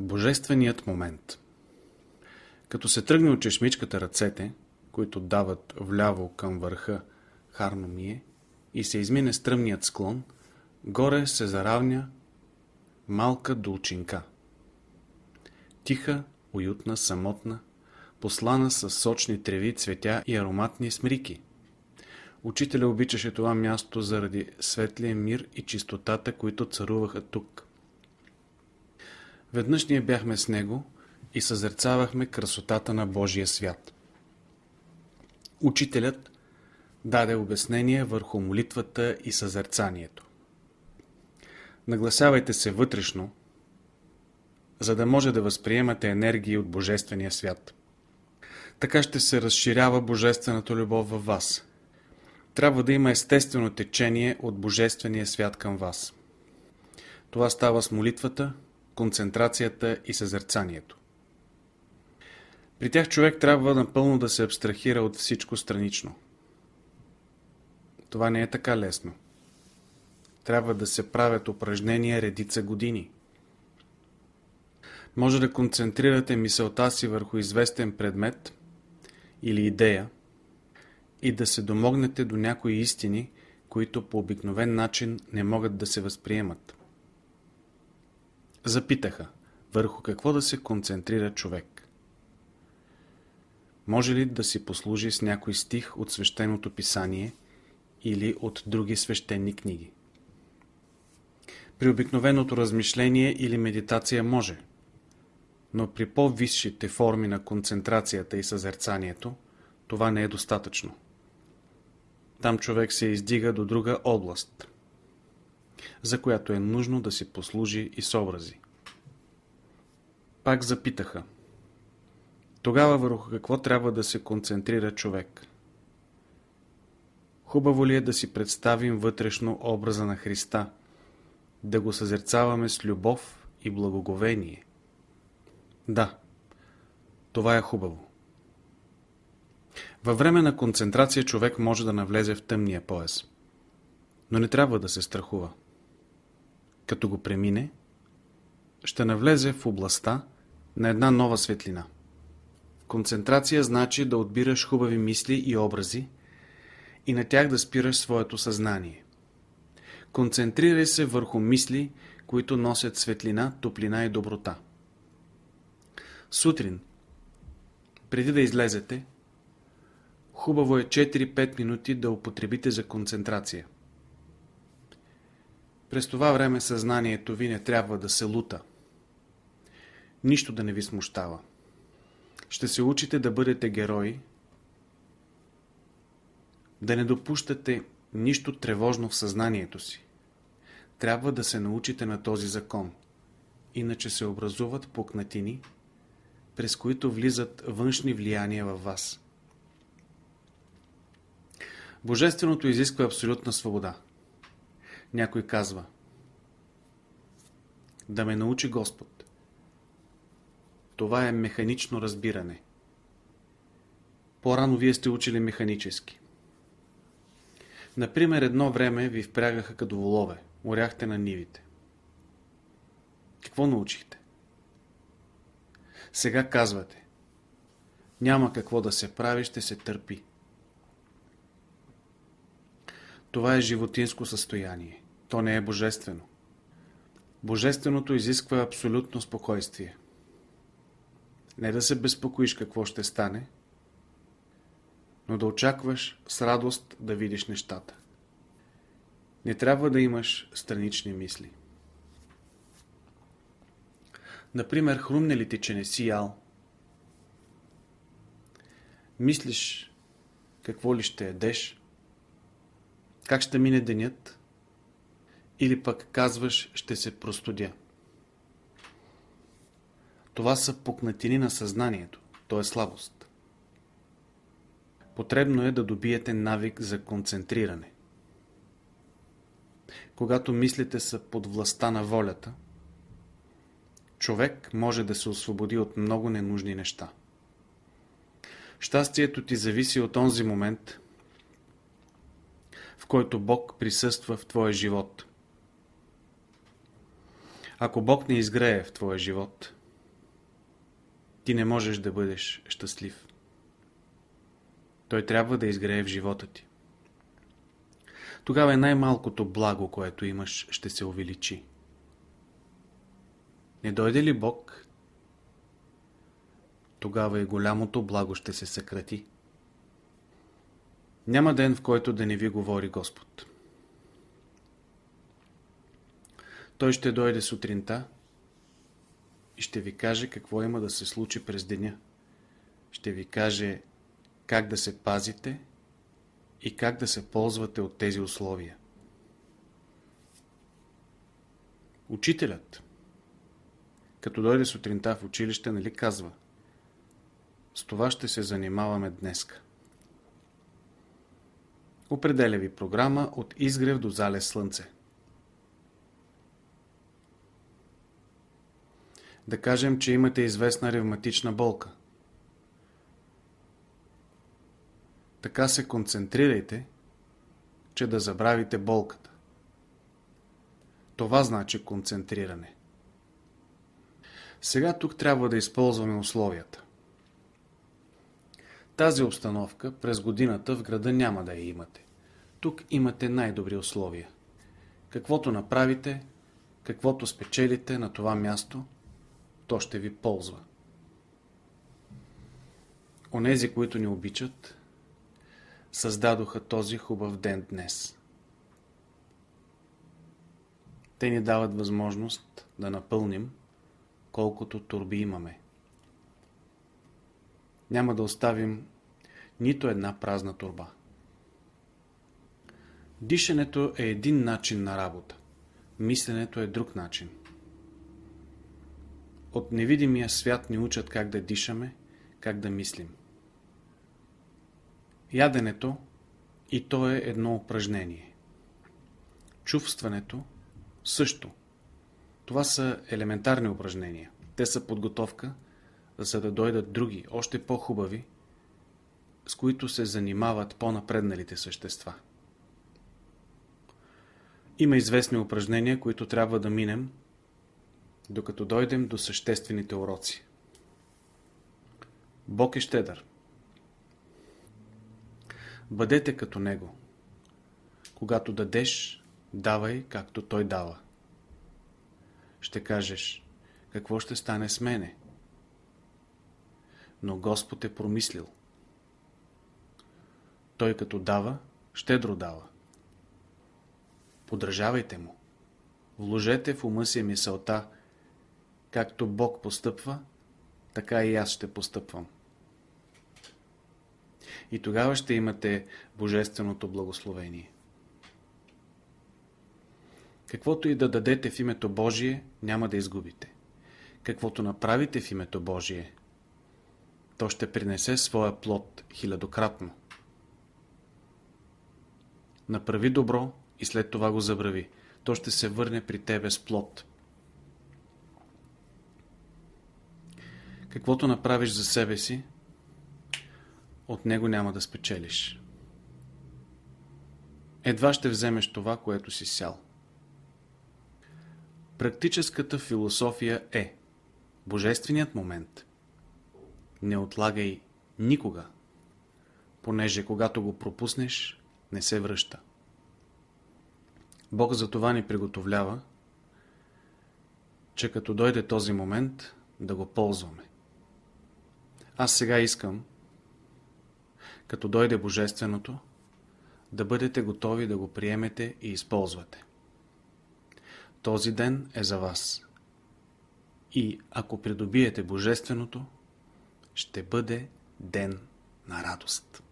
Божественият момент Като се тръгне от чешмичката ръцете, които дават вляво към върха Харномие, и се измине стръмният склон, горе се заравня малка долчинка. Тиха, уютна, самотна, послана с сочни треви, цветя и ароматни смрики. Учителя обичаше това място заради светлия мир и чистотата, които царуваха тук. Веднъж ние бяхме с него и съзерцавахме красотата на Божия свят. Учителят даде обяснение върху молитвата и съзерцанието. Нагласявайте се вътрешно, за да може да възприемате енергии от Божествения свят. Така ще се разширява Божествената любов във вас. Трябва да има естествено течение от Божествения свят към вас. Това става с молитвата, концентрацията и съзерцанието. При тях човек трябва напълно да се абстрахира от всичко странично. Това не е така лесно. Трябва да се правят упражнения редица години. Може да концентрирате мисълта си върху известен предмет или идея и да се домогнете до някои истини, които по обикновен начин не могат да се възприемат. Запитаха, върху какво да се концентрира човек. Може ли да си послужи с някой стих от свещеното писание или от други свещени книги? При обикновеното размишление или медитация може, но при по-висшите форми на концентрацията и съзерцанието това не е достатъчно. Там човек се издига до друга област, за която е нужно да си послужи и с образи. Пак запитаха. Тогава върху какво трябва да се концентрира човек? Хубаво ли е да си представим вътрешно образа на Христа, да го съзерцаваме с любов и благоговение? Да, това е хубаво. Във време на концентрация човек може да навлезе в тъмния пояс. Но не трябва да се страхува. Като го премине, ще навлезе в областта на една нова светлина. Концентрация значи да отбираш хубави мисли и образи и на тях да спираш своето съзнание. Концентрирай се върху мисли, които носят светлина, топлина и доброта. Сутрин, преди да излезете, хубаво е 4-5 минути да употребите за концентрация. През това време съзнанието ви не трябва да се лута. Нищо да не ви смущава. Ще се учите да бъдете герои, да не допущате нищо тревожно в съзнанието си. Трябва да се научите на този закон, иначе се образуват пукнатини, през които влизат външни влияния във вас. Божественото изисква абсолютна свобода. Някой казва Да ме научи Господ. Това е механично разбиране. По-рано вие сте учили механически. Например, едно време ви впрягаха като волове. Оряхте на нивите. Какво научихте? Сега казвате. Няма какво да се прави, ще се търпи. Това е животинско състояние. То не е божествено. Божественото изисква абсолютно спокойствие. Не да се безпокоиш какво ще стане, но да очакваш с радост да видиш нещата. Не трябва да имаш странични мисли. Например, хрумне ли ти, че не си ял? Мислиш какво ли ще ядеш? Как ще мине денят? Или пък казваш, ще се простудя. Това са пукнатини на съзнанието. То е слабост. Потребно е да добиете навик за концентриране. Когато мислите са под властта на волята, човек може да се освободи от много ненужни неща. Щастието ти зависи от онзи момент, в който Бог присъства в твоя живот. Ако Бог не изгрее в твоя живот, ти не можеш да бъдеш щастлив. Той трябва да изгрее в живота ти. Тогава е най-малкото благо, което имаш, ще се увеличи. Не дойде ли Бог, тогава и голямото благо ще се съкрати. Няма ден, в който да не ви говори Господ. Той ще дойде сутринта и ще ви каже какво има да се случи през деня. Ще ви каже как да се пазите и как да се ползвате от тези условия. Учителят, като дойде сутринта в училище, нали казва С това ще се занимаваме днеска. Определя ви програма от изгрев до залез слънце. Да кажем, че имате известна ревматична болка. Така се концентрирайте, че да забравите болката. Това значи концентриране. Сега тук трябва да използваме условията. Тази обстановка през годината в града няма да я имате. Тук имате най-добри условия. Каквото направите, каквото спечелите на това място, то ще ви ползва. Онези, които ни обичат, създадоха този хубав ден днес. Те ни дават възможност да напълним колкото турби имаме. Няма да оставим нито една празна турба. Дишането е един начин на работа. Мисленето е друг начин. От невидимия свят ни учат как да дишаме, как да мислим. Яденето и то е едно упражнение. Чувстването също. Това са елементарни упражнения. Те са подготовка, за да дойдат други, още по-хубави, с които се занимават по-напредналите същества. Има известни упражнения, които трябва да минем, докато дойдем до съществените уроци. Бог е щедър. Бъдете като Него. Когато дадеш, давай както Той дава. Ще кажеш, какво ще стане с мене? Но Господ е промислил. Той като дава, щедро дава. Подражавайте му. Вложете в ума си мисълта, както Бог постъпва, така и аз ще постъпвам. И тогава ще имате Божественото благословение. Каквото и да дадете в името Божие, няма да изгубите. Каквото направите в името Божие, то ще принесе своя плод хилядократно. Направи добро и след това го забрави. То ще се върне при тебе с плод. Каквото направиш за себе си, от него няма да спечелиш. Едва ще вземеш това, което си сял. Практическата философия е Божественият момент. Не отлагай никога, понеже когато го пропуснеш, не се връща. Бог за това ни приготовлява, че като дойде този момент, да го ползваме. Аз сега искам, като дойде Божественото, да бъдете готови да го приемете и използвате. Този ден е за вас. И ако придобиете Божественото, ще бъде ден на радост.